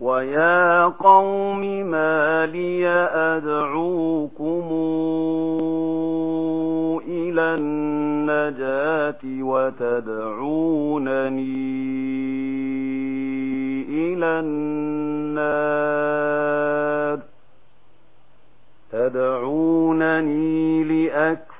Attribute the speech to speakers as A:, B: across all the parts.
A: وَيَا قَوْمِ مَا لِي أَدْعُوكُمْ إِلَى النَّجَاةِ وَتَدْعُونَنِي إِلَى النَّارِ تَدْعُونَنِي لِأَكْفُرَ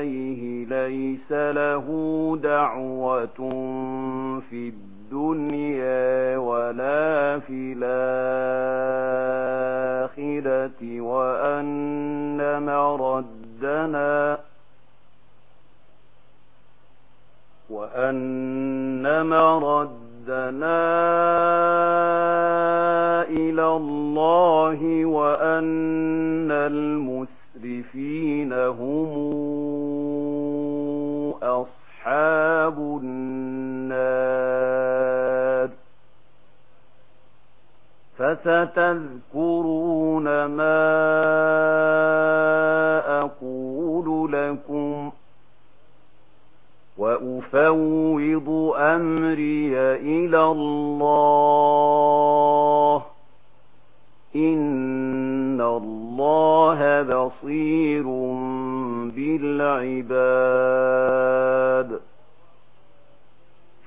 A: إِلَيْهِ ليس له دعوة في الدنيا ولا في الآخرة وَأَنَّمَا رَدَّنَا وَأَنَّمَا رَدَّنَا إلى الله وأن المسرفين وستذكرون ما أقول لكم وأفوض أمري إلى الله إن الله بصير بالعباد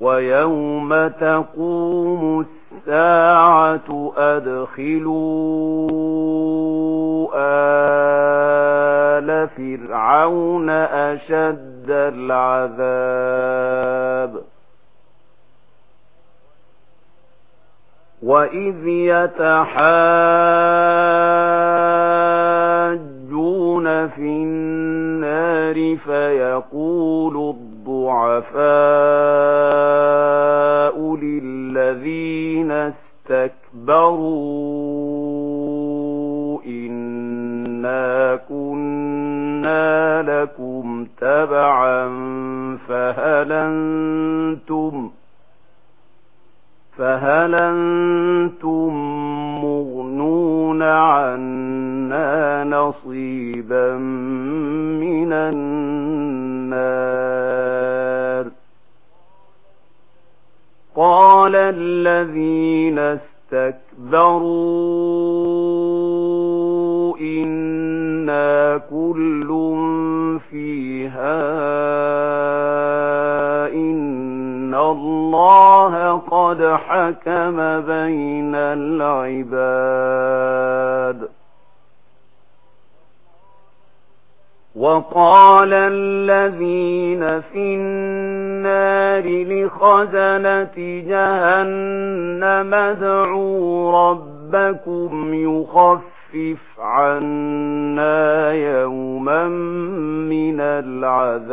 A: وَيَوْمَ تَقُومُ السَّاعَةُ أَدْخِلُوا آلَ فِرْعَوْنَ أَشَدَّ الْعَذَابِ وَإِذْ يَتَحَاءَ كنا لكم تبعا فهل أنتم فهل أنتم مغنون عنا نصيبا من النار قال الذين استكبروا كل فيها إن الله قد حكم بين العباد وقال الذين في النار لخزنة جهنم ادعوا ربكم يخف خفف عنا يوما من العذاب.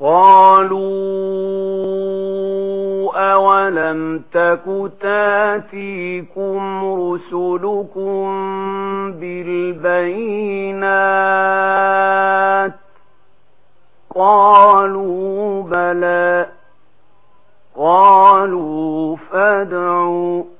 A: قالوا أولم تك تأتيكم رسلكم بالبينات؟ قالوا بلى. قالوا فادعوا.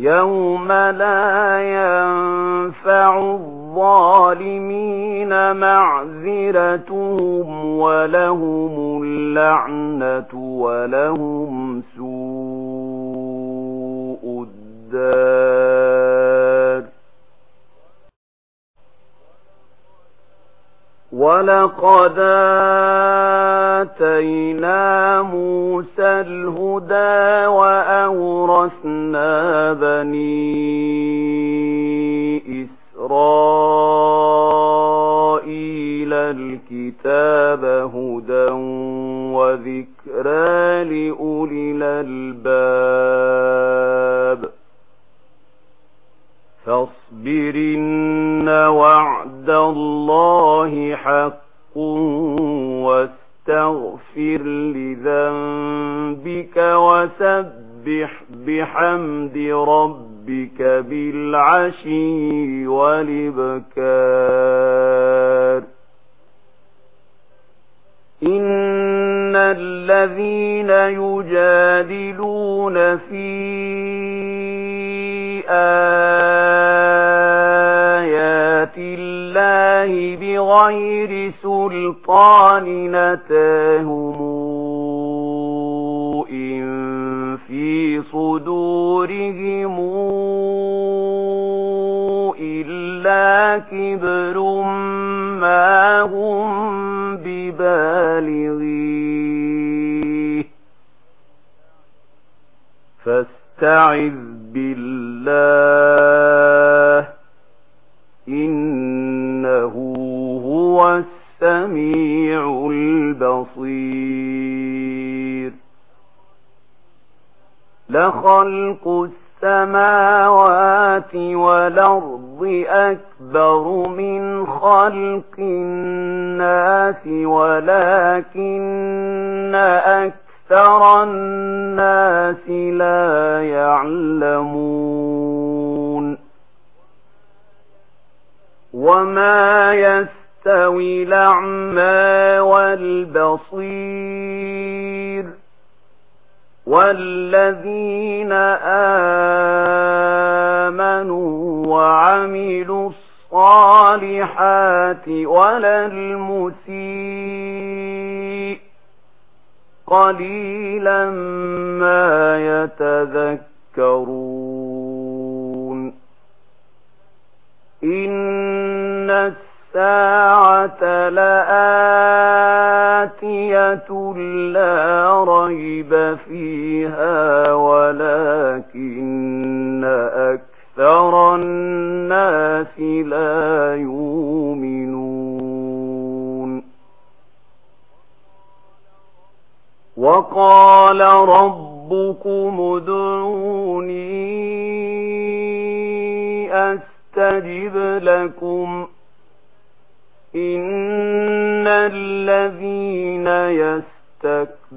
A: يوم لا ينفع الظالمين معذرتهم ولهم اللعنة ولهم سوء الدار ولقد آمنوا آتينا موسى الهدى وأورثنا بني إسرائيل الكتاب هدى وذكرى لأولي الألباب فاصبرن وعد الله حق وسبح بحمد ربك بالعشي والبكار إن الذين يجادلون في آيات الله بغير سلطان نتاهمون كبر ما هم ببالغيه. فاستعذ بالله إنه هو السميع البصير. لخلق السماوات والأرض الأرض أكبر من خلق الناس ولكن أكثر الناس لا يعلمون وما يستوي الأعمى والبصير والذين آمنوا الصالحات ولا المسيء قليلا ما يتذكرون إن الساعة لآتية لا ريب فيها ولكن أكثر أكثر الناس لا يؤمنون وقال ربكم ادعوني أستجب لكم إن الذين يستكبرون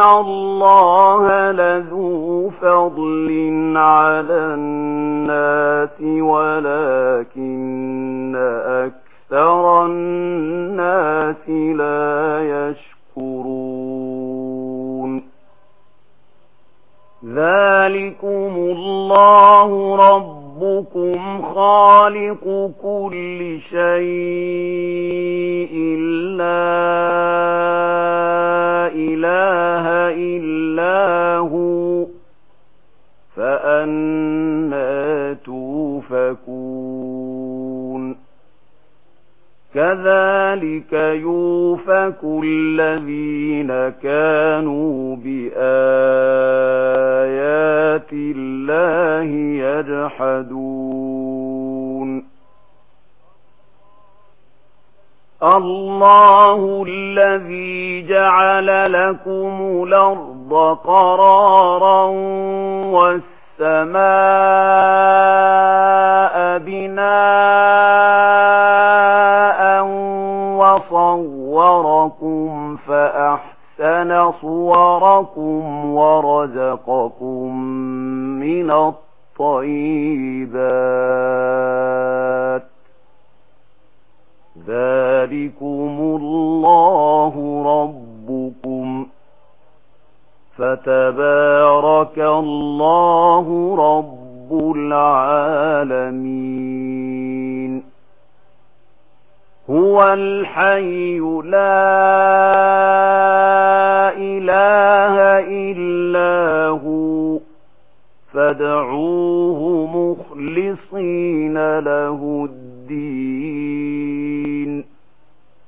A: اللَّهَ لَذُو فَضْلٍ عَلَى النَّاسِ وَلَكِنَّ أَكْثَرَ النَّاسِ لَا يَشْكُرُونَ ذَلِكُمُ اللَّهُ رَبُّكُمْ خَالِقُ كُلِّ شَيْءٍ إلا إله إلا هو فأنا توفكون كذلك يوفك الذين كانوا بآيات الله يجحدون الله الذي جعل لكم الأرض قرارا والسماء بناء وصوركم فأحسن صوركم ورزقكم من الطيب ذلكم الله ربكم فتبارك الله رب العالمين هو الحي لا إله إلا هو فادعوه مخلصين له الدين